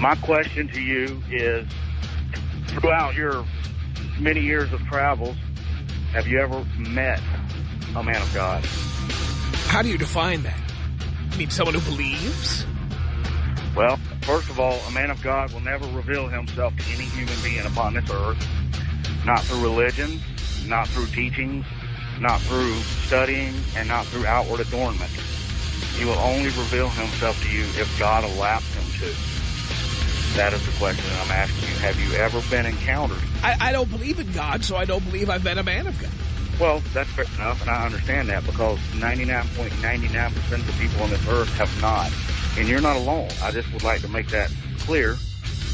My question to you is, throughout your many years of travels, have you ever met a man of God? How do you define that? You mean someone who believes? Well, first of all, a man of God will never reveal himself to any human being upon this earth, not through religion, not through teachings, not through studying, and not through outward adornment. He will only reveal himself to you if God allows him to. That is the question I'm asking you. Have you ever been encountered? I, I don't believe in God, so I don't believe I've been a man of God. Well, that's fair enough, and I understand that because 99.99% of the people on this earth have not. And you're not alone. I just would like to make that clear.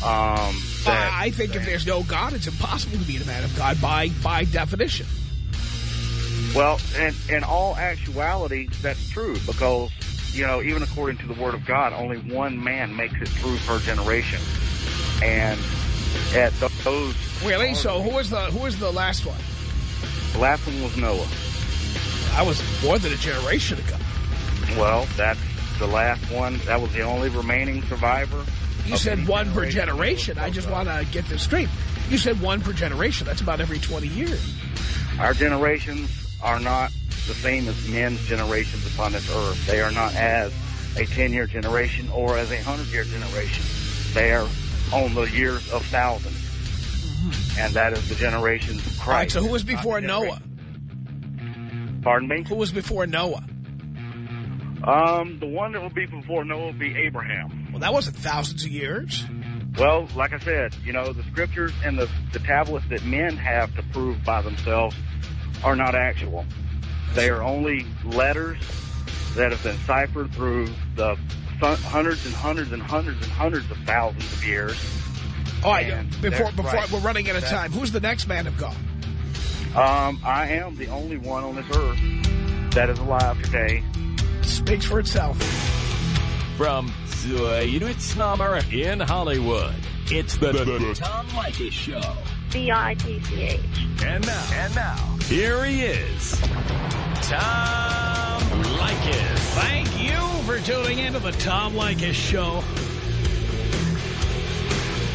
Um, that, I think if there's no God, it's impossible to be a man of God by by definition. Well, in, in all actuality, that's true because, you know, even according to the Word of God, only one man makes it through per generation. And at those... Really? So who was the who was the last one? The last one was Noah. I was more than a generation ago. Well, that's the last one. That was the only remaining survivor. You said one per generation. I just want to get this straight. You said one per generation. That's about every 20 years. Our generations are not the same as men's generations upon this earth. They are not as a 10-year generation or as a 100-year generation. They are on the years of thousands. And that is the generation of Christ. All right, so who was before Noah? Pardon me? Who was before Noah? Um, the one that will be before Noah will be Abraham. Well, that wasn't thousands of years. Well, like I said, you know, the scriptures and the, the tablets that men have to prove by themselves are not actual. They are only letters that have been ciphered through the hundreds and hundreds and hundreds and hundreds of thousands of years. All right, And before before right. we're running out of That- time, who's the next man of God? Um, I am the only one on this earth that is alive today. Speaks for itself. From Zuid Summer in Hollywood, it's the, Tom Leykis Show. B-I-T-C-H. And now, and now, here he is, Tom Leykis. Thank you for tuning in to the Tom Leykis Show.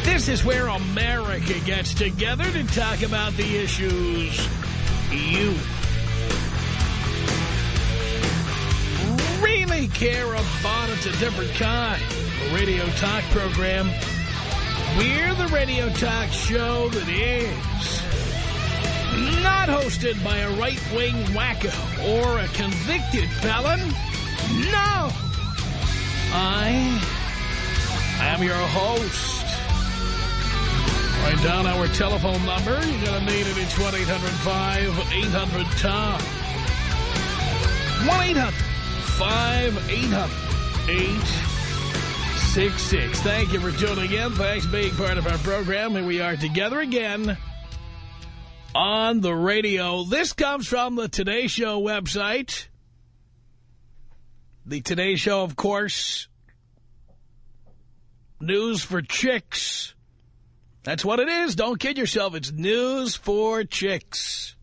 This is where America gets together to talk about the issues you really care about. It's a different kind of radio talk program. We're the radio talk show that is not hosted by a right-wing wacko or a convicted felon. No! I am your host. Write down our telephone number. You're going to need it. It's 1-800-5800-TOM. 1-800-5800-866. Thank you for tuning in. Thanks for being part of our program. Here we are together again on the radio. This comes from the Today Show website. The Today Show, of course, news for chicks. That's what it is. Don't kid yourself. It's news for chicks.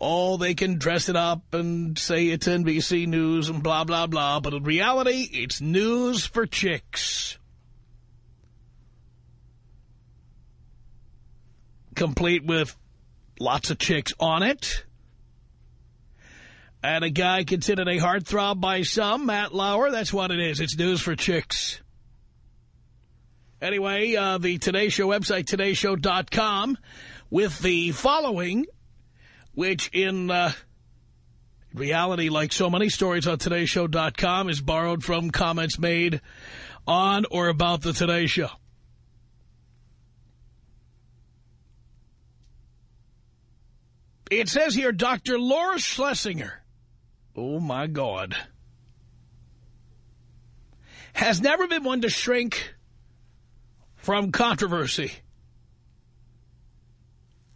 Oh, they can dress it up and say it's NBC News and blah, blah, blah. But in reality, it's news for chicks. Complete with lots of chicks on it. And a guy considered a heartthrob by some, Matt Lauer. That's what it is. It's news for chicks. Anyway, uh, the Today Show website, todayshow.com, with the following, which in uh, reality, like so many stories on todayshow.com, is borrowed from comments made on or about the Today Show. It says here, Dr. Laura Schlesinger, oh my God, has never been one to shrink from controversy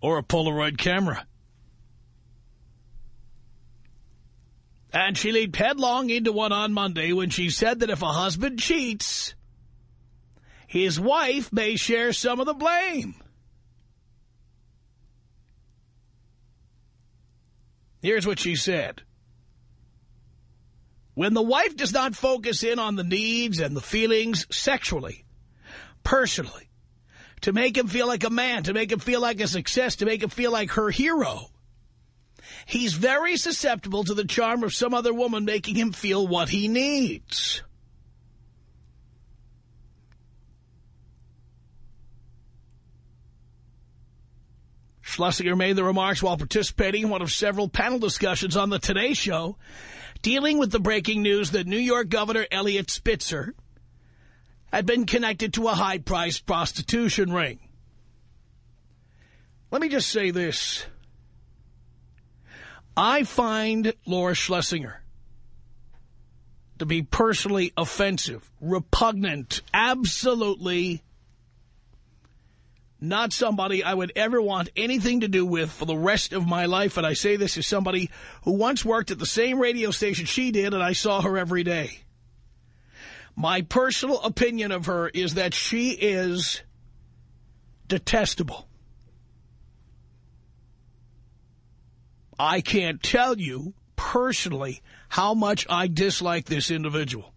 or a Polaroid camera. And she leaped headlong into one on Monday when she said that if a husband cheats, his wife may share some of the blame. Here's what she said. When the wife does not focus in on the needs and the feelings sexually, personally, to make him feel like a man, to make him feel like a success, to make him feel like her hero, he's very susceptible to the charm of some other woman making him feel what he needs. Schlesinger made the remarks while participating in one of several panel discussions on the Today Show dealing with the breaking news that New York Governor Eliot Spitzer had been connected to a high-priced prostitution ring. Let me just say this. I find Laura Schlesinger to be personally offensive, repugnant, absolutely not somebody I would ever want anything to do with for the rest of my life. And I say this as somebody who once worked at the same radio station she did, and I saw her every day. My personal opinion of her is that she is detestable. I can't tell you personally how much I dislike this individual.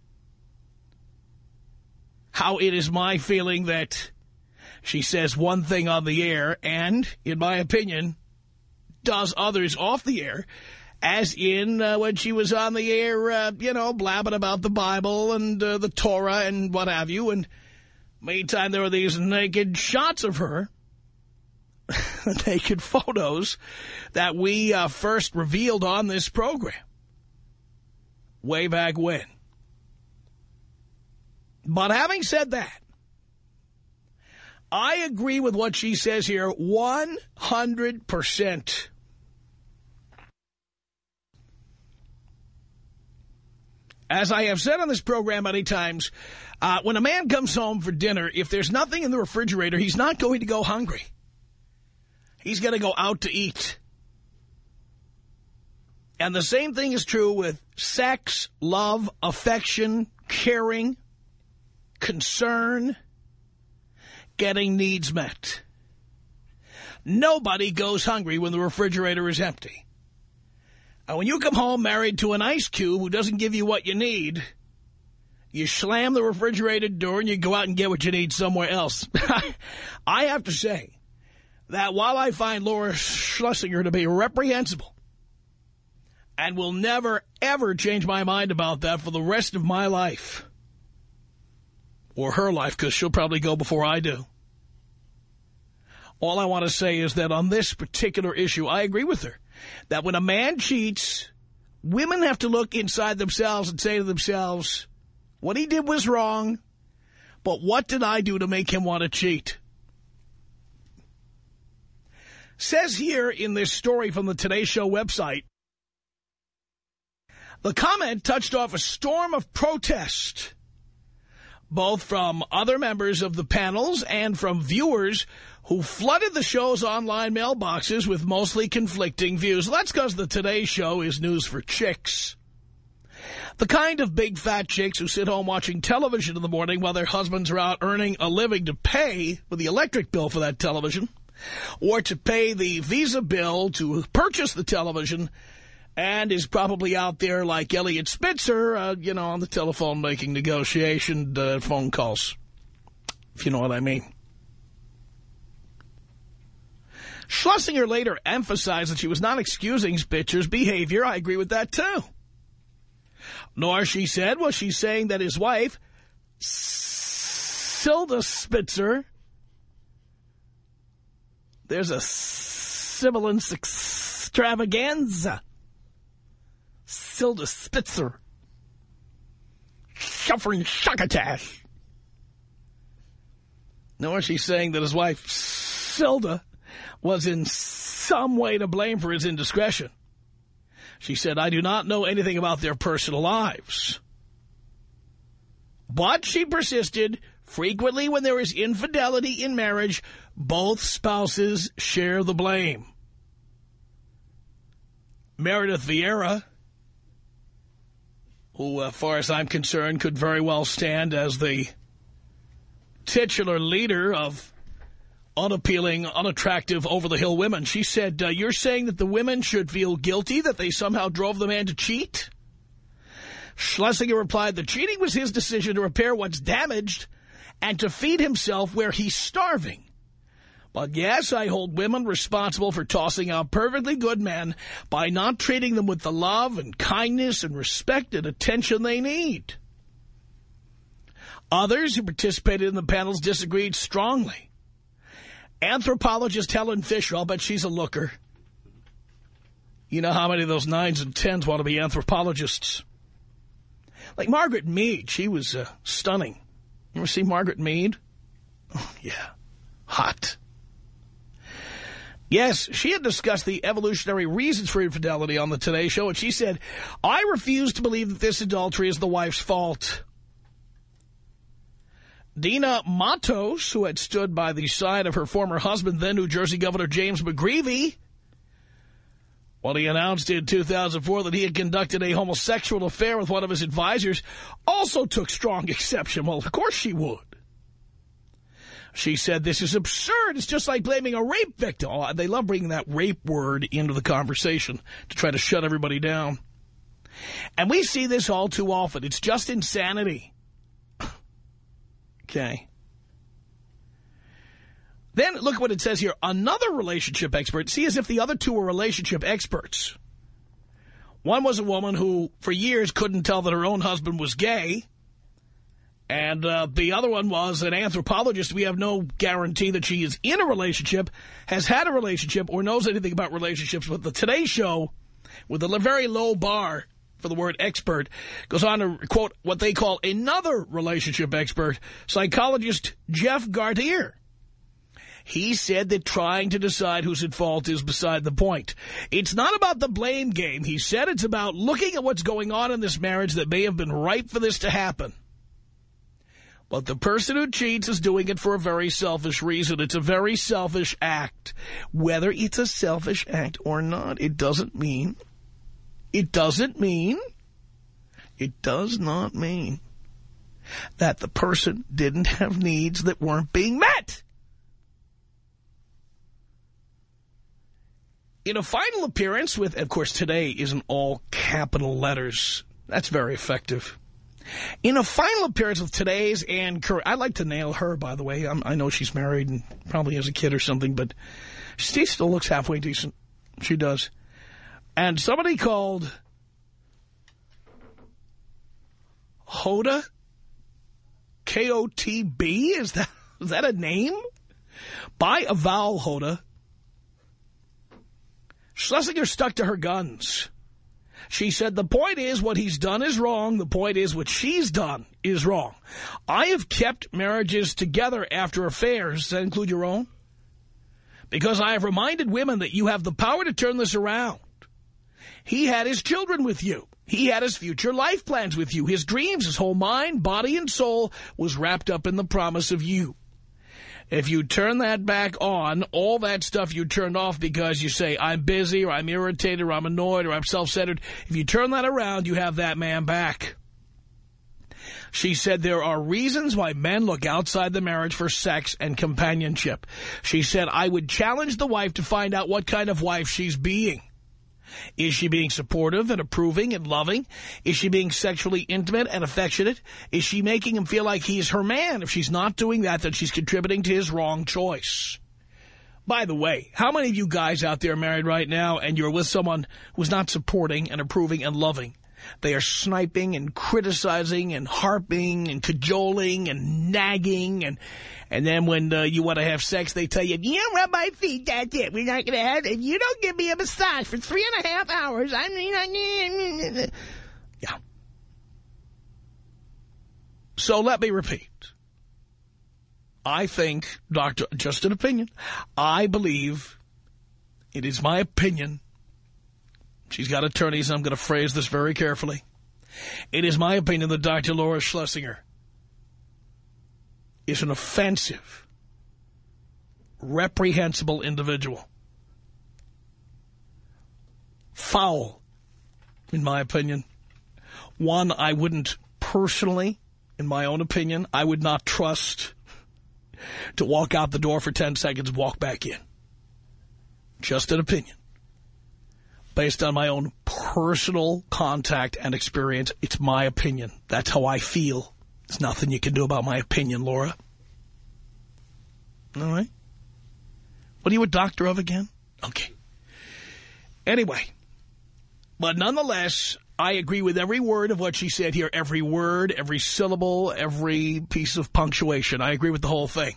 How it is my feeling that she says one thing on the air and, in my opinion, does others off the air, as in uh, when she was on the air, uh, you know, blabbing about the Bible and uh, the Torah and what have you. And meantime, there were these naked shots of her, naked photos, that we uh, first revealed on this program way back when. But having said that, I agree with what she says here 100%. As I have said on this program many times, uh, when a man comes home for dinner, if there's nothing in the refrigerator, he's not going to go hungry. He's going to go out to eat. And the same thing is true with sex, love, affection, caring, concern, getting needs met. Nobody goes hungry when the refrigerator is empty. And when you come home married to an ice cube who doesn't give you what you need, you slam the refrigerator door and you go out and get what you need somewhere else. I have to say that while I find Laura Schlesinger to be reprehensible and will never, ever change my mind about that for the rest of my life, or her life, because she'll probably go before I do. All I want to say is that on this particular issue, I agree with her. That when a man cheats, women have to look inside themselves and say to themselves, what he did was wrong, but what did I do to make him want to cheat? Says here in this story from the Today Show website, the comment touched off a storm of protest both from other members of the panels and from viewers who flooded the show's online mailboxes with mostly conflicting views. That's because the Today Show is news for chicks. The kind of big fat chicks who sit home watching television in the morning while their husbands are out earning a living to pay for the electric bill for that television or to pay the Visa bill to purchase the television and is probably out there like Eliot Spitzer, uh, you know, on the telephone making negotiation uh, phone calls, if you know what I mean. Schlesinger later emphasized that she was not excusing Spitzer's behavior. I agree with that, too. Nor, she said, was she saying that his wife, Silda Spitzer, there's a sibilance extravaganza Silda Spitzer suffering succotash. Nor is she saying that his wife, Silda, was in some way to blame for his indiscretion. She said, I do not know anything about their personal lives. But she persisted, frequently when there is infidelity in marriage, both spouses share the blame. Meredith Vieira who, as far as I'm concerned, could very well stand as the titular leader of unappealing, unattractive, over-the-hill women. She said, uh, you're saying that the women should feel guilty, that they somehow drove the man to cheat? Schlesinger replied that cheating was his decision to repair what's damaged and to feed himself where he's starving. But yes, I hold women responsible for tossing out perfectly good men by not treating them with the love and kindness and respect and attention they need. Others who participated in the panels disagreed strongly. Anthropologist Helen Fisher, I'll bet she's a looker. You know how many of those nines and tens want to be anthropologists? Like Margaret Mead, she was uh, stunning. You ever see Margaret Mead? Oh, yeah. Hot. Yes, she had discussed the evolutionary reasons for infidelity on the Today Show, and she said, I refuse to believe that this adultery is the wife's fault. Dina Matos, who had stood by the side of her former husband, then New Jersey Governor James McGreevey, when he announced in 2004 that he had conducted a homosexual affair with one of his advisors, also took strong exception. Well, of course she would. She said, this is absurd. It's just like blaming a rape victim. Oh, they love bringing that rape word into the conversation to try to shut everybody down. And we see this all too often. It's just insanity. okay. Then look at what it says here. Another relationship expert. See, as if the other two were relationship experts. One was a woman who, for years, couldn't tell that her own husband was gay. And uh, the other one was an anthropologist. We have no guarantee that she is in a relationship, has had a relationship, or knows anything about relationships. But the Today Show, with a very low bar for the word expert, goes on to quote what they call another relationship expert, psychologist Jeff Gardere. He said that trying to decide who's at fault is beside the point. It's not about the blame game, he said. It's about looking at what's going on in this marriage that may have been ripe for this to happen. But the person who cheats is doing it for a very selfish reason. It's a very selfish act. Whether it's a selfish act or not, it doesn't mean, it doesn't mean, it does not mean that the person didn't have needs that weren't being met. In a final appearance with, of course, today is in all capital letters. That's very effective. In a final appearance with today's Ann Curry, I'd like to nail her, by the way. I'm, i know she's married and probably has a kid or something, but she still looks halfway decent. She does. And somebody called Hoda, K-O-T-B, is that, is that a name? By a vowel, Hoda. Schlesinger stuck to her guns. She said, the point is what he's done is wrong. The point is what she's done is wrong. I have kept marriages together after affairs. That include your own? Because I have reminded women that you have the power to turn this around. He had his children with you. He had his future life plans with you. His dreams, his whole mind, body, and soul was wrapped up in the promise of you. If you turn that back on, all that stuff you turned off because you say, I'm busy, or I'm irritated, or I'm annoyed, or I'm self-centered, if you turn that around, you have that man back. She said there are reasons why men look outside the marriage for sex and companionship. She said, I would challenge the wife to find out what kind of wife she's being. Is she being supportive and approving and loving? Is she being sexually intimate and affectionate? Is she making him feel like he's her man? If she's not doing that, then she's contributing to his wrong choice. By the way, how many of you guys out there are married right now and you're with someone who's not supporting and approving and loving? They are sniping and criticizing and harping and cajoling and nagging. And and then when uh, you want to have sex, they tell you, you don't rub my feet, that's it. We're not going to have it. If you don't give me a massage for three and a half hours, I'm not... Yeah. So let me repeat. I think, Doctor, just an opinion, I believe, it is my opinion, She's got attorneys, I'm going to phrase this very carefully. It is my opinion that Dr. Laura Schlesinger is an offensive, reprehensible individual. Foul, in my opinion. One I wouldn't personally, in my own opinion, I would not trust to walk out the door for 10 seconds walk back in. Just an opinion based on my own personal contact and experience. It's my opinion. That's how I feel. There's nothing you can do about my opinion, Laura. All right? What are you a doctor of again? Okay. Anyway, but nonetheless, I agree with every word of what she said here. Every word, every syllable, every piece of punctuation. I agree with the whole thing.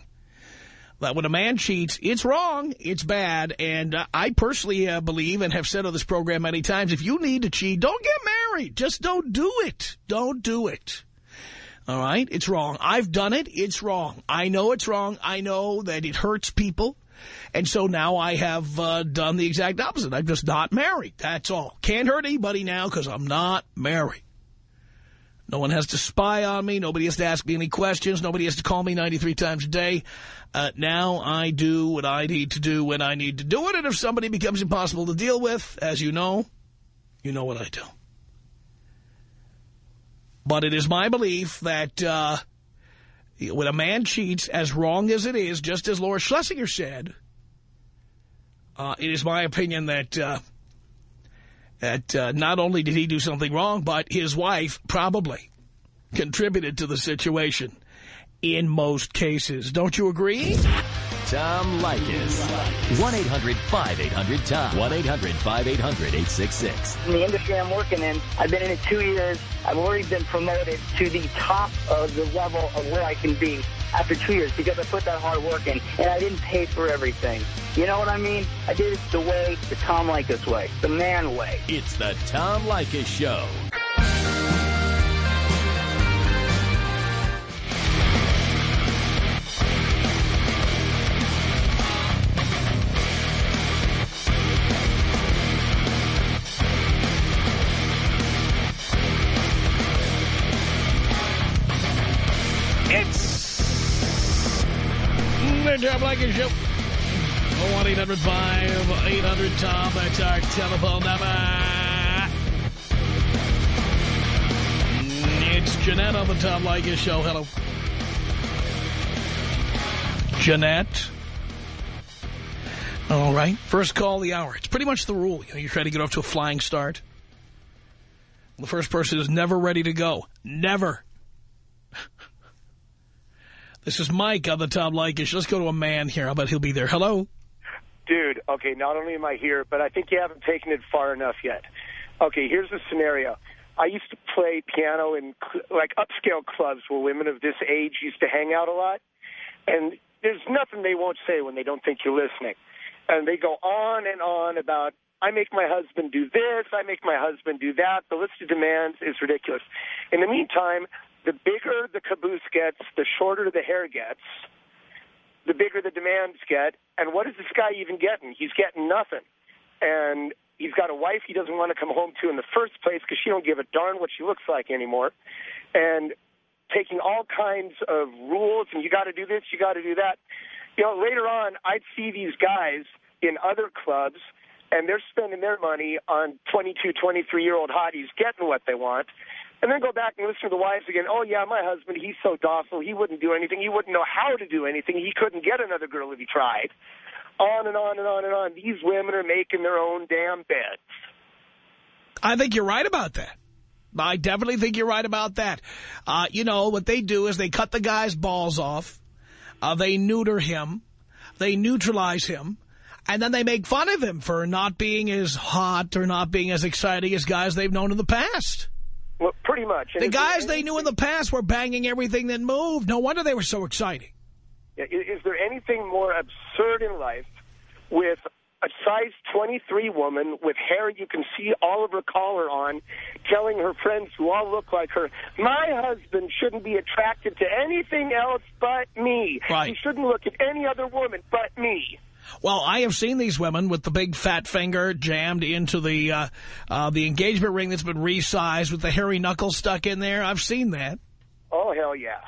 That when a man cheats, it's wrong, it's bad, and uh, I personally uh, believe and have said on this program many times, if you need to cheat, don't get married. Just don't do it. Don't do it. All right? It's wrong. I've done it. It's wrong. I know it's wrong. I know that it hurts people. And so now I have uh, done the exact opposite. I'm just not married. That's all. Can't hurt anybody now because I'm not married. No one has to spy on me. Nobody has to ask me any questions. Nobody has to call me 93 times a day. Uh, now I do what I need to do when I need to do it. And if somebody becomes impossible to deal with, as you know, you know what I do. But it is my belief that uh, when a man cheats, as wrong as it is, just as Laura Schlesinger said, uh, it is my opinion that uh, that uh, not only did he do something wrong, but his wife probably contributed to the situation in most cases. Don't you agree? Tom Leykis. 1-800-5800-TOM. 1-800-5800-866. In the industry I'm working in, I've been in it two years. I've already been promoted to the top of the level of where I can be after two years because I put that hard work in and I didn't pay for everything. You know what I mean? I did it the way, the Tom Leykis way, the man way. It's the Tom Leykis Show. Telephone number. It's Jeanette on the Tom Leykis Show. Hello. Jeanette. All right. First call the hour. It's pretty much the rule. You know, you try to get off to a flying start. The first person is never ready to go. Never. This is Mike on the Tom Leykis. Let's go to a man here. I bet he'll be there. Hello? Dude, okay, not only am I here, but I think you haven't taken it far enough yet. Okay, here's the scenario. I used to play piano in, like, upscale clubs where women of this age used to hang out a lot. And there's nothing they won't say when they don't think you're listening. And they go on and on about, I make my husband do this, I make my husband do that. The list of demands is ridiculous. In the meantime, the bigger the caboose gets, the shorter the hair gets, the bigger the demands get. And what is this guy even getting? He's getting nothing. And he's got a wife he doesn't want to come home to in the first place because she don't give a darn what she looks like anymore. And taking all kinds of rules and you got to do this, you got to do that. You know, later on, I'd see these guys in other clubs and they're spending their money on 22, 23-year-old hotties getting what they want. And then go back and listen to the wives again. Oh, yeah, my husband, he's so docile. He wouldn't do anything. He wouldn't know how to do anything. He couldn't get another girl if he tried. On and on and on and on. These women are making their own damn beds. I think you're right about that. I definitely think you're right about that. Uh, you know, what they do is they cut the guy's balls off. Uh, they neuter him. They neutralize him. And then they make fun of him for not being as hot or not being as exciting as guys they've known in the past. Pretty much. And the guys they knew in the past were banging everything that moved. No wonder they were so exciting. Is there anything more absurd in life with a size 23 woman with hair you can see all of her collar on telling her friends who all look like her, my husband shouldn't be attracted to anything else but me. Right. He shouldn't look at any other woman but me. Well, I have seen these women with the big fat finger jammed into the uh, uh, the engagement ring that's been resized with the hairy knuckles stuck in there. I've seen that. Oh, hell yeah.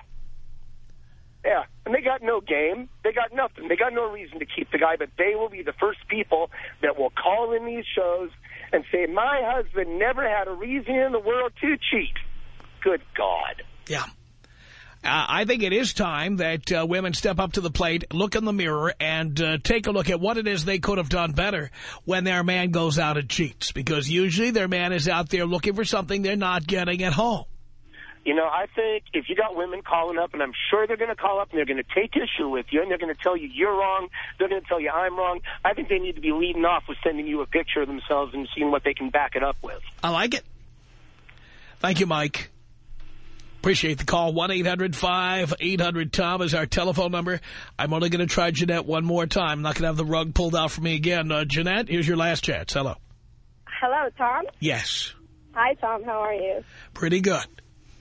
Yeah, and they got no game. They got nothing. They got no reason to keep the guy, but they will be the first people that will call in these shows and say, my husband never had a reason in the world to cheat. Good God. Yeah. Uh, I think it is time that uh, women step up to the plate, look in the mirror, and uh, take a look at what it is they could have done better when their man goes out and cheats. Because usually their man is out there looking for something they're not getting at home. You know, I think if you got women calling up, and I'm sure they're going to call up and they're going to take issue with you, and they're going to tell you you're wrong, they're going to tell you I'm wrong, I think they need to be leading off with sending you a picture of themselves and seeing what they can back it up with. I like it. Thank you, Mike. Appreciate the call. 1-800-5800-TOM is our telephone number. I'm only going to try Jeanette one more time. I'm not going to have the rug pulled out for me again. Uh, Jeanette, here's your last chance. Hello. Hello, Tom. Yes. Hi, Tom. How are you? Pretty good.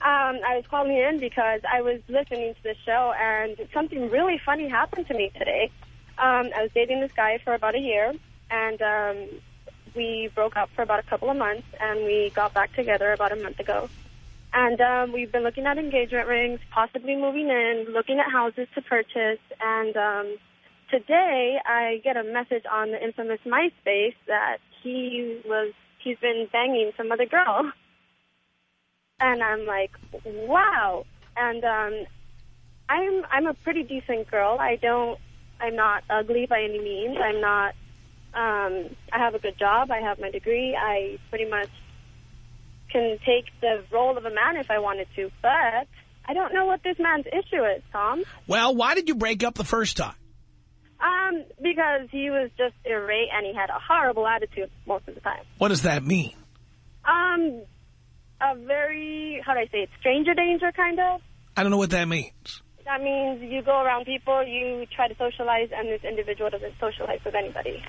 Um, I was calling in because I was listening to the show, and something really funny happened to me today. Um, I was dating this guy for about a year, and um, we broke up for about a couple of months, and we got back together about a month ago. And um, we've been looking at engagement rings, possibly moving in, looking at houses to purchase. And um, today I get a message on the infamous MySpace that he was he's been banging some other girl. And I'm like, wow. And um, I'm I'm a pretty decent girl. I don't I'm not ugly by any means. I'm not. Um, I have a good job. I have my degree. I pretty much can take the role of a man if I wanted to, but I don't know what this man's issue is, Tom. Well, why did you break up the first time? Um, because he was just irate and he had a horrible attitude most of the time. What does that mean? Um, a very, how do I say it, stranger danger kind of. I don't know what that means. That means you go around people, you try to socialize, and this individual doesn't socialize with anybody.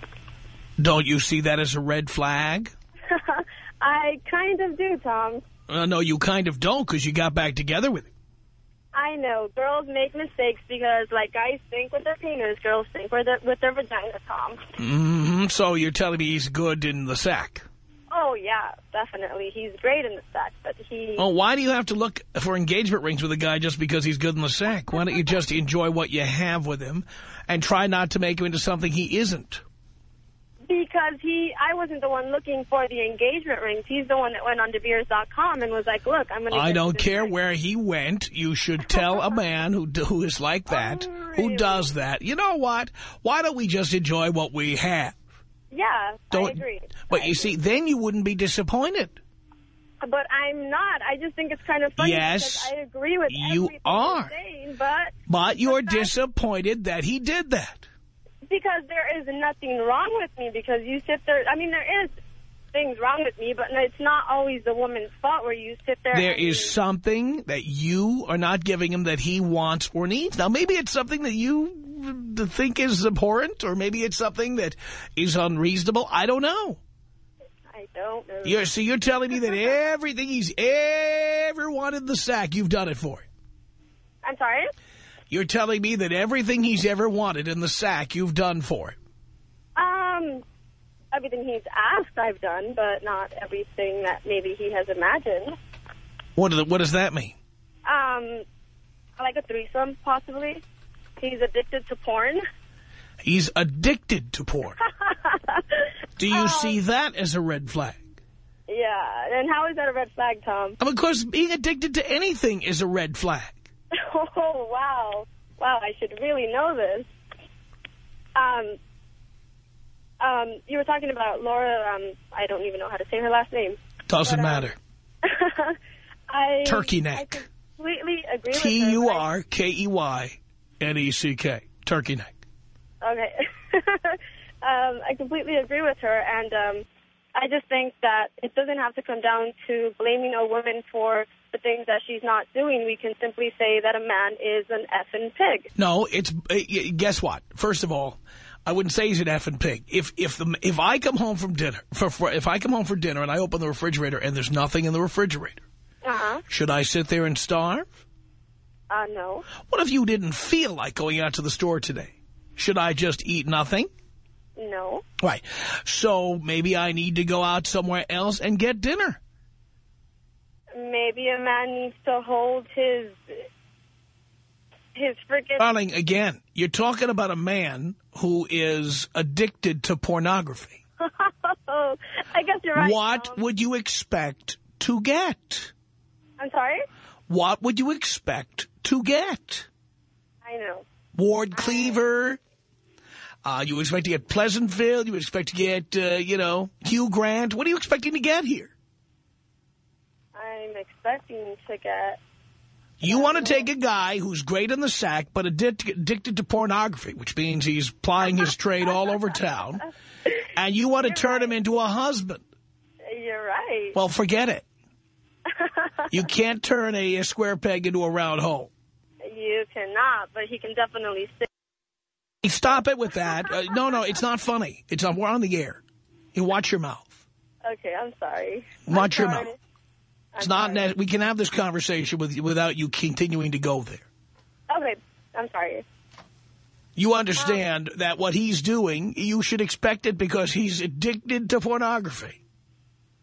Don't you see that as a red flag? I kind of do, Tom. Uh, no, you kind of don't because you got back together with him. I know. Girls make mistakes because, like, guys think with their penis, girls think with their, with their vagina, Tom. Mm -hmm. So you're telling me he's good in the sack? Oh, yeah, definitely. He's great in the sack, but he... Oh, why do you have to look for engagement rings with a guy just because he's good in the sack? Why don't you just enjoy what you have with him and try not to make him into something he isn't? Because he, I wasn't the one looking for the engagement rings. He's the one that went on DeBeers.com and was like, look, I'm going to I don't care ring. where he went. You should tell a man who, who is like oh, that, oh, really? who does that. You know what? Why don't we just enjoy what we have? Yeah, don't, I agree. But I you agree. see, then you wouldn't be disappointed. But I'm not. I just think it's kind of funny yes, I agree with you are. Saying, but, but you're disappointed that he did that. Because there is nothing wrong with me because you sit there. I mean, there is things wrong with me, but it's not always the woman's fault where you sit there. There is something that you are not giving him that he wants or needs. Now, maybe it's something that you think is abhorrent or maybe it's something that is unreasonable. I don't know. I don't know. You're, so you're telling me that everything he's ever wanted the sack, you've done it for him? I'm sorry? You're telling me that everything he's ever wanted in the sack, you've done for him? Um, everything he's asked I've done, but not everything that maybe he has imagined. What, does, what does that mean? Um, like a threesome, possibly. He's addicted to porn. He's addicted to porn. Do you um, see that as a red flag? Yeah, and how is that a red flag, Tom? Of course, being addicted to anything is a red flag. Oh, wow. Wow, I should really know this. Um, um, you were talking about Laura, um, I don't even know how to say her last name. Doesn't but, um, matter. I, Turkey neck. I completely agree with T-U-R-K-E-Y-N-E-C-K. Turkey neck. Okay. um, I completely agree with her, and um, I just think that it doesn't have to come down to blaming a woman for the things that she's not doing. We can simply say that a man is an effing pig. No, it's uh, guess what? First of all, I wouldn't say he's an effing pig. If if the if I come home from dinner, for, for if I come home for dinner and I open the refrigerator and there's nothing in the refrigerator, uh -huh. should I sit there and starve? Uh, no. What if you didn't feel like going out to the store today? Should I just eat nothing? No. Right. So maybe I need to go out somewhere else and get dinner. Maybe a man needs to hold his his freaking... Darling, again, you're talking about a man who is addicted to pornography. I guess you're right. What would you expect to get? I'm sorry? What would you expect to get. I know. Ward Cleaver. Uh, you expect to get Pleasantville. You expect to get, uh, you know, Hugh Grant. What are you expecting to get here? I'm expecting to get... You want to take a guy who's great in the sack but addicted to pornography, which means he's plying his trade all over town, and you want to You're turn right. him into a husband. You're right. Well, forget it. You can't turn a, a square peg into a round hole. you cannot, but he can definitely. Stop it with that. Uh, no, no, it's not funny. It's on, we're on the air. You watch your mouth. Okay, I'm sorry. Watch I'm your sorry. mouth. I'm It's not. sorry. We can have this conversation with you without you continuing to go there. Okay, I'm sorry. You understand that what he's doing, you should expect it because he's addicted to pornography.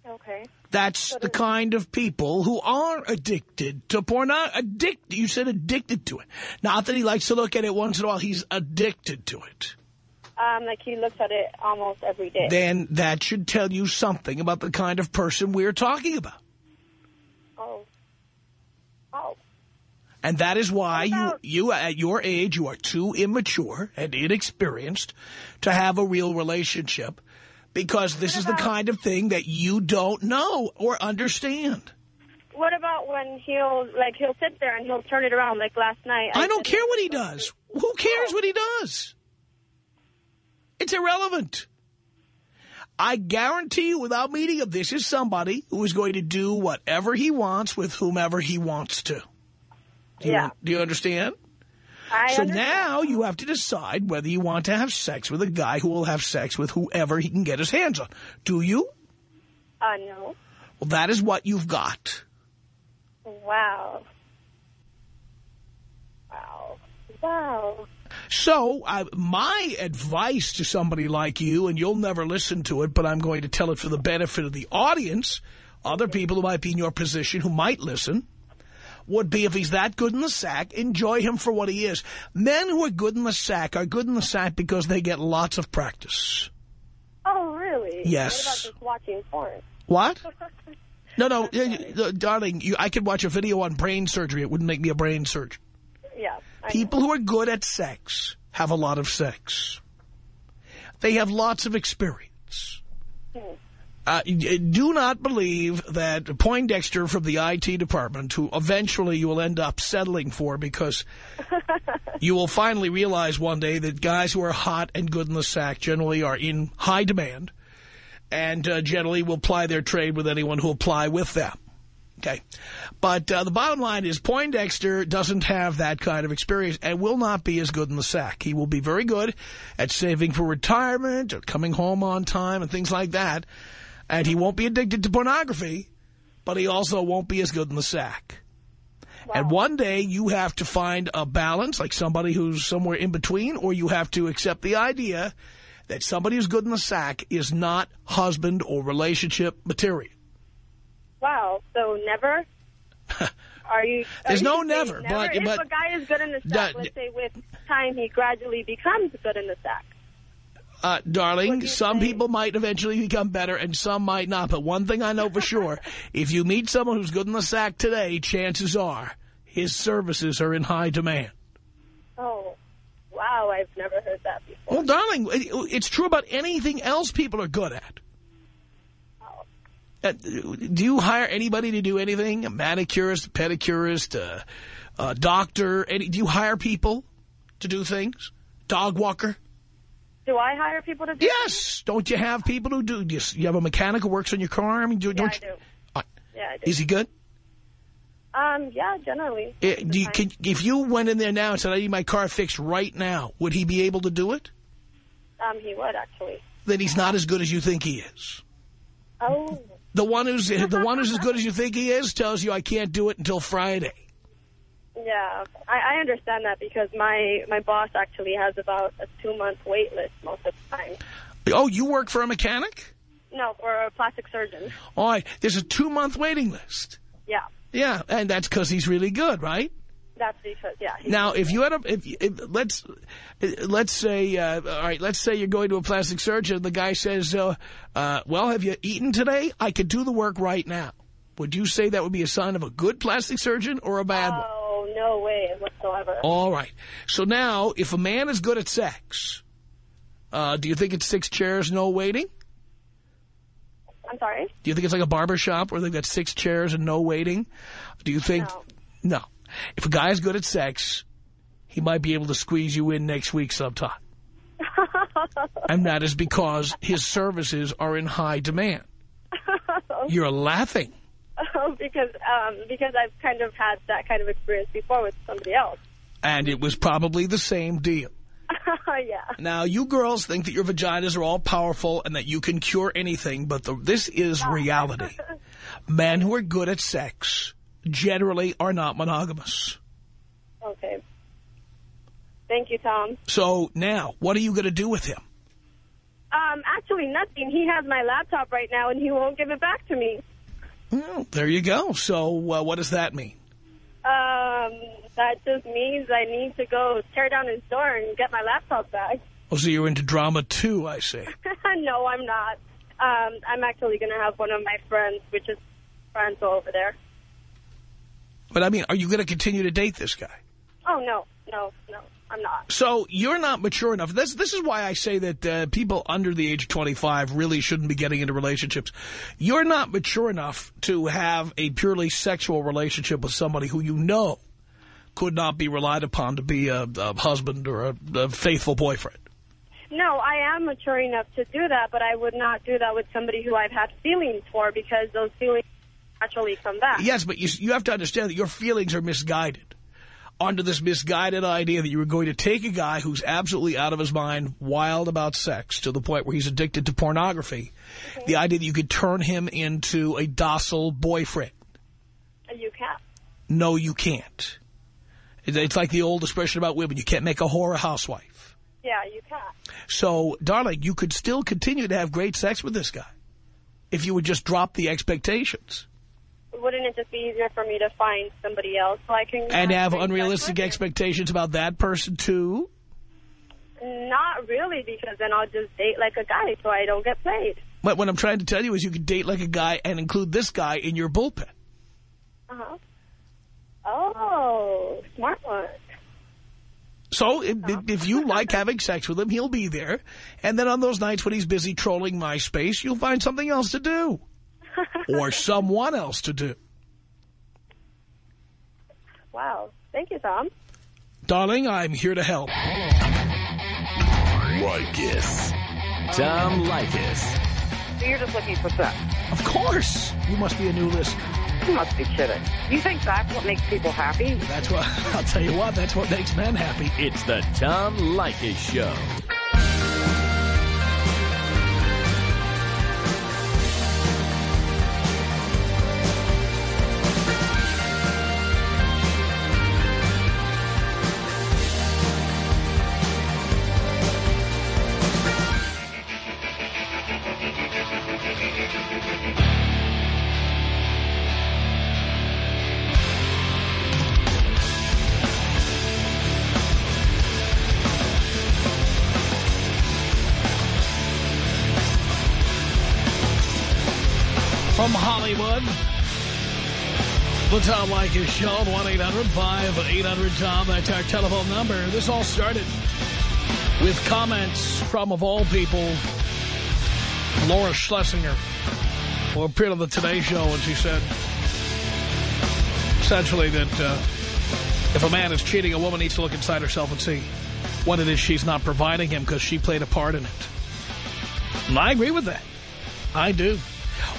Okay. That's But the kind of people who are addicted to porn. Addicted. You said addicted to it. Not that he likes to look at it once in a while. He's addicted to it. Um, like he looks at it almost every day. Then that should tell you something about the kind of person we're talking about. Oh. And that is why you, you, at your age, you are too immature and inexperienced to have a real relationship because this is the kind of thing that you don't know or understand. What about when he'll like he'll sit there and he'll turn it around like last night? I don't care what he does. Who cares what he does? It's irrelevant. I guarantee you without meeting him, this is somebody who is going to do whatever he wants with whomever he wants to. Do you, Yeah. do you understand? I So understand. now you have to decide whether you want to have sex with a guy who will have sex with whoever he can get his hands on. Do you? Uh, no. Well, that is what you've got. Wow. Wow. Wow. So uh, my advice to somebody like you, and you'll never listen to it, but I'm going to tell it for the benefit of the audience, other people who might be in your position who might listen, would be if he's that good in the sack, enjoy him for what he is. Men who are good in the sack are good in the sack because they get lots of practice. Oh, really? Yes. What about just watching porn? What? No, no, uh, darling, you, I could watch a video on brain surgery. It wouldn't make me a brain surgeon. Yeah. People who are good at sex have a lot of sex. They have lots of experience. Uh, do not believe that Poindexter from the IT department, who eventually you will end up settling for because you will finally realize one day that guys who are hot and good in the sack generally are in high demand and uh, generally will ply their trade with anyone who will ply with them. Okay. But uh, the bottom line is Poindexter doesn't have that kind of experience and will not be as good in the sack. He will be very good at saving for retirement or coming home on time and things like that. And he won't be addicted to pornography, but he also won't be as good in the sack. And one day you have to find a balance, like somebody who's somewhere in between, or you have to accept the idea that somebody who's good in the sack is not husband or relationship material. Wow. So never? Are you? Are There's you no never, never? but- if but- a guy is good in the sack, let's say with time he gradually becomes good in the sack. Uh, darling, some say? people might eventually become better and some might not. But one thing I know for sure, if you meet someone who's good in the sack today, chances are his services are in high demand. Oh, wow! I've never heard that before. Well, darling, it- it's true about anything else people are good at. Uh, do you hire anybody to do anything? A manicurist, a pedicurist, a, a doctor? Any, do you hire people to do things? Dog walker? Do I hire people to do? Yes. Don't you have people who do? You, you have a mechanic who works on your car? I mean, do, Yeah, don't I you? do. Uh, Yeah, I do. Is he good? Um, yeah, generally. Of do you, can, if you went in there now and said, I need my car fixed right now, would he be able to do it? Um, he would actually. Then he's not as good as you think he is. Oh, The one who's the one who's as good as you think he is tells you I can't do it until Friday. yeah. I, I understand that because my my boss actually has about a two month wait list most of the time. Oh, you work for a mechanic? No, for a plastic surgeon. All right, there's a two-month waiting list. Yeah, Yeah, and that's because he's really good, right? That's because yeah. Now, if you had a, if, if let's, let's say, uh, all right, let's say you're going to a plastic surgeon. The guy says, uh, uh, well, have you eaten today? I could do the work right now. Would you say that would be a sign of a good plastic surgeon or a bad one? Oh no way! whatsoever. All right. So now, if a man is good at sex, uh, do you think it's six chairs, no waiting? I'm sorry? Do you think it's like a barber shop where they've got six chairs and no waiting? Do you think... No. No. If a guy is good at sex, he might be able to squeeze you in next week sometime. and that is because his services are in high demand. You're laughing. because um, because I've kind of had that kind of experience before with somebody else. And it was probably the same deal. yeah. Now, you girls think that your vaginas are all powerful and that you can cure anything, but the, this is reality. Men who are good at sex generally are not monogamous. Okay. Thank you, Tom. So now, what are you going to do with him? Um, actually, nothing. He has my laptop right now, and he won't give it back to me. Well, there you go. So uh, what does that mean? Um, that just means I need to go tear down his door and get my laptop back. Oh, so you're into drama too, I see. no, I'm not. Um, I'm actually going to have one of my friends, which is friends over there. But I mean, are you going to continue to date this guy? Oh, no, no, no, I'm not. So you're not mature enough. This this is why I say that uh, people under the age of 25 really shouldn't be getting into relationships. You're not mature enough to have a purely sexual relationship with somebody who you know could not be relied upon to be a, a husband or a, a faithful boyfriend. No, I am mature enough to do that, but I would not do that with somebody who I've had feelings for because those feelings naturally come back. Yes, but you, you have to understand that your feelings are misguided. Onto this misguided idea that you were going to take a guy who's absolutely out of his mind, wild about sex, to the point where he's addicted to pornography. Okay. The idea that you could turn him into a docile boyfriend. Uh, you can't. No, you can't. It's like the old expression about women. You can't make a whore a housewife. Yeah, you can't. So, darling, you could still continue to have great sex with this guy if you would just drop the expectations. Wouldn't it just be easier for me to find somebody else so I can... And have unrealistic expectations about that person, too? Not really, because then I'll just date like a guy so I don't get played. But what I'm trying to tell you is you could date like a guy and include this guy in your bullpen. Uh-huh. Oh, smart one. So if, if, you like having sex with him, he'll be there. And then on those nights when he's busy trolling MySpace, you'll find something else to do. or someone else to do. Wow. Thank you, Tom. Darling, I'm here to help. Leykis. Tom Leykis. So you're just looking for sex? Of course. You must be a new listener. You must be kidding. You think that's what makes people happy? That's what, I'll tell you what, that's what makes men happy. It's the Tom Leykis Show. Tom Leykis Show, 1-800-5800-TOM. That's our telephone number. This all started with comments from, of all people, Laura Schlesinger, who appeared on the Today Show, and she said, essentially, that uh, if a man is cheating, a woman needs to look inside herself and see what it is she's not providing him because she played a part in it. And I agree with that. I do.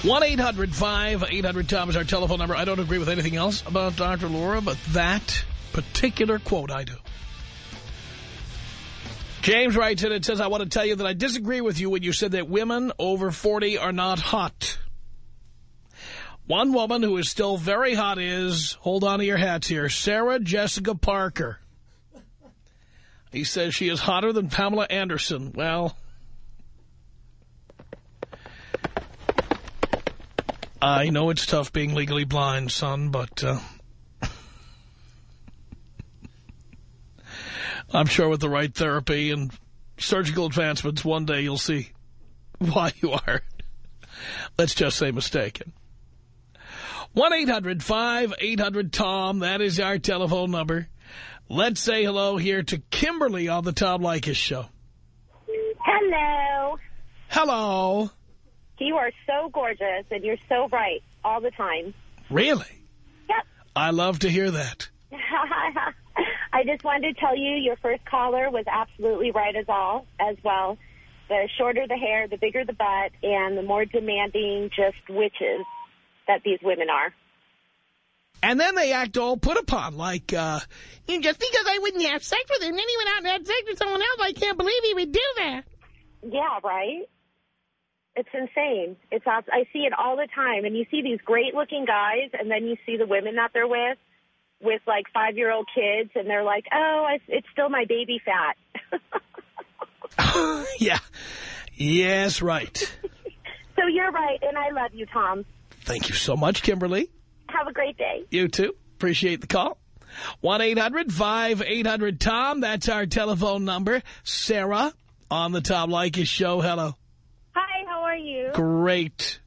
1-800-5800-TOM is our telephone number. I don't agree with anything else about Dr. Laura, but that particular quote I do. James writes in and says, I want to tell you that I disagree with you when you said that women over 40 are not hot. One woman who is still very hot is, hold on to your hats here, Sarah Jessica Parker. He says she is hotter than Pamela Anderson. Well... I know it's tough being legally blind, son, but uh, I'm sure with the right therapy and surgical advancements, one day you'll see why you are, let's just say, mistaken. 1-800-5800-TOM, that is our telephone number. Let's say hello here to Kimberly on the Tom Leykis show. Hello. Hello. You are so gorgeous and you're so bright all the time. Really? Yep. I love to hear that. I just wanted to tell you your first caller was absolutely right as all as well. The shorter the hair, the bigger the butt, and the more demanding just witches that these women are. And then they act all put upon, like, uh, just because I wouldn't have sex with him, then he went out and had sex with someone else, I can't believe he would do that. Yeah, right? It's insane. It's I see it all the time. And you see these great-looking guys, and then you see the women that they're with, with, like, five-year-old kids, and they're like, oh, it's still my baby fat. yeah. Yes, right. so you're right, and I love you, Tom. Thank you so much, Kimberly. Have a great day. You too. Appreciate the call. 1-800-5800-TOM. That's our telephone number. Sarah on the Tom Leykis show. Hello. Hi, are you? Great.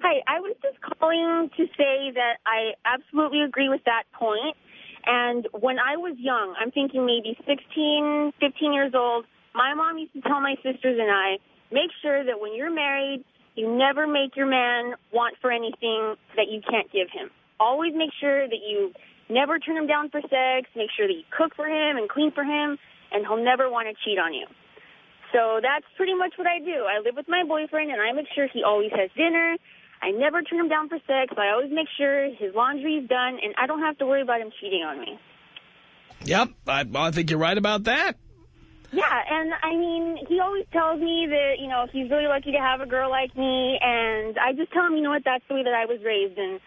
Hi, I was just calling to say that I absolutely agree with that point. And when I was young, I'm thinking maybe 16, 15 years old, my mom used to tell my sisters and I, make sure that when you're married, you never make your man want for anything that you can't give him. Always make sure that you never turn him down for sex. Make sure that you cook for him and clean for him, and he'll never want to cheat on you. So that's pretty much what I do. I live with my boyfriend, and I make sure he always has dinner. I never turn him down for sex. I always make sure his laundry is done, and I don't have to worry about him cheating on me. Yep, I, I think you're right about that. Yeah, and I mean, he always tells me that, you know, he's really lucky to have a girl like me, and I just tell him, you know what, that's the way that I was raised, and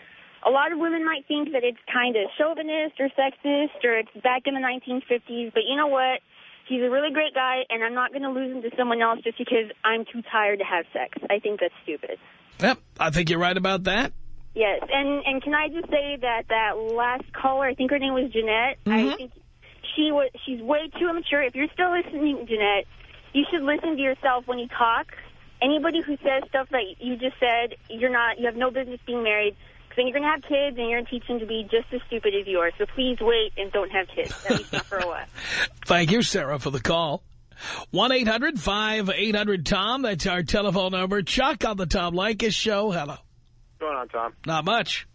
a lot of women might think that it's kind of chauvinist or sexist or it's back in the 1950s, but you know what? He's a really great guy, and I'm not going to lose him to someone else just because I'm too tired to have sex. I think that's stupid. Yep, I think you're right about that. Yes, and and can I just say that that last caller, I think her name was Jeanette, mm -hmm. I think she was she's way too immature. If you're still listening, Jeanette, you should listen to yourself when you talk. Anybody who says stuff that you just said, you're not, you have no business being married. Because then you're going to have kids, and you're going to teach them to be just as stupid as you are. So please wait and don't have kids, at least not for a while. Thank you, Sarah, for the call. 1-800-5800-TOM. That's our telephone number. Chuck on the Tom Leykis show. Hello. What's going on, Tom? Not much.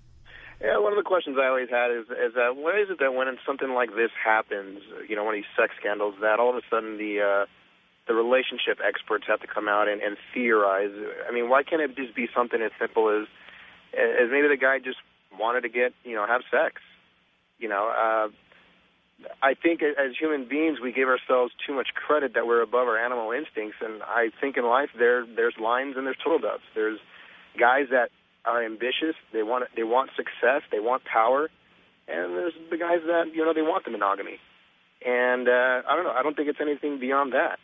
Yeah, one of the questions I always had is, is that why is it that when something like this happens, you know, one of these sex scandals, that all of a sudden the uh, the relationship experts have to come out and, and theorize? I mean, why can't it just be something as simple as as maybe the guy just wanted to get, you know, have sex? You know, uh, I think as human beings we give ourselves too much credit that we're above our animal instincts, and I think in life there there's lines and there's turtle doves. There's guys that are ambitious. They want they want success. They want power. And there's the guys that you know they want the monogamy. And uh, I don't know. I don't think it's anything beyond that.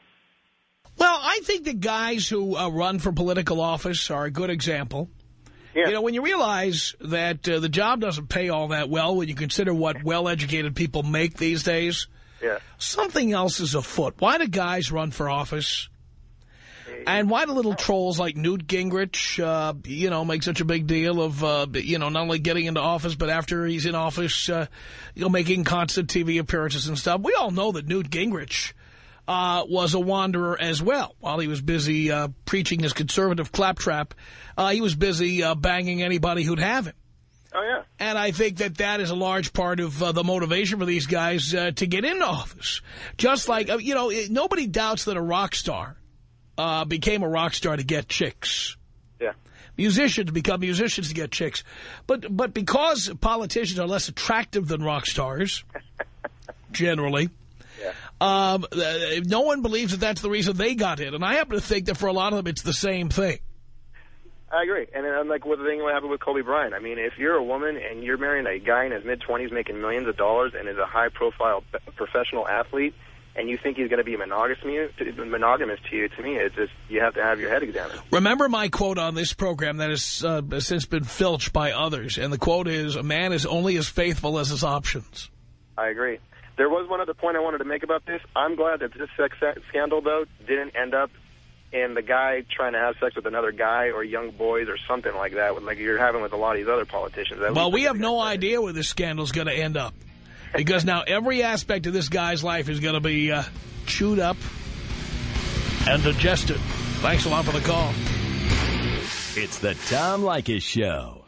Well, I think the guys who uh, run for political office are a good example. Yeah. You know, when you realize that uh, the job doesn't pay all that well, when you consider what well-educated people make these days, yeah. something else is afoot. Why do guys run for office? And why do little trolls like Newt Gingrich, uh, you know, make such a big deal of, uh, you know, not only getting into office, but after he's in office, uh, you know, making constant TV appearances and stuff. We all know that Newt Gingrich uh, was a wanderer as well. While he was busy uh, preaching his conservative claptrap, uh, he was busy uh, banging anybody who'd have him. Oh, yeah. And I think that that is a large part of uh, the motivation for these guys uh, to get into office. Just like, uh, you know, nobody doubts that a rock star uh, became a rock star to get chicks. Yeah. Musicians become musicians to get chicks. But but because politicians are less attractive than rock stars, generally. Um, uh, no one believes that that's the reason they got in. And I happen to think that for a lot of them, it's the same thing. I agree. And then, like what the thing what happened with Kobe Bryant. I mean, if you're a woman and you're marrying a guy in his mid-20s making millions of dollars and is a high-profile professional athlete – and you think he's going to be monogamous, monogamous to you, to me, it's just you have to have your head examined. Remember my quote on this program that has uh, since been filched by others, and the quote is, a man is only as faithful as his options. I agree. There was one other point I wanted to make about this. I'm glad that this sex scandal, though, didn't end up in the guy trying to have sex with another guy or young boys or something like that, like you're having with a lot of these other politicians. well, we have no idea where this scandal's going to end up. because now every aspect of this guy's life is going to be uh, chewed up and digested. Thanks a lot for the call. It's the Tom Leykis Show.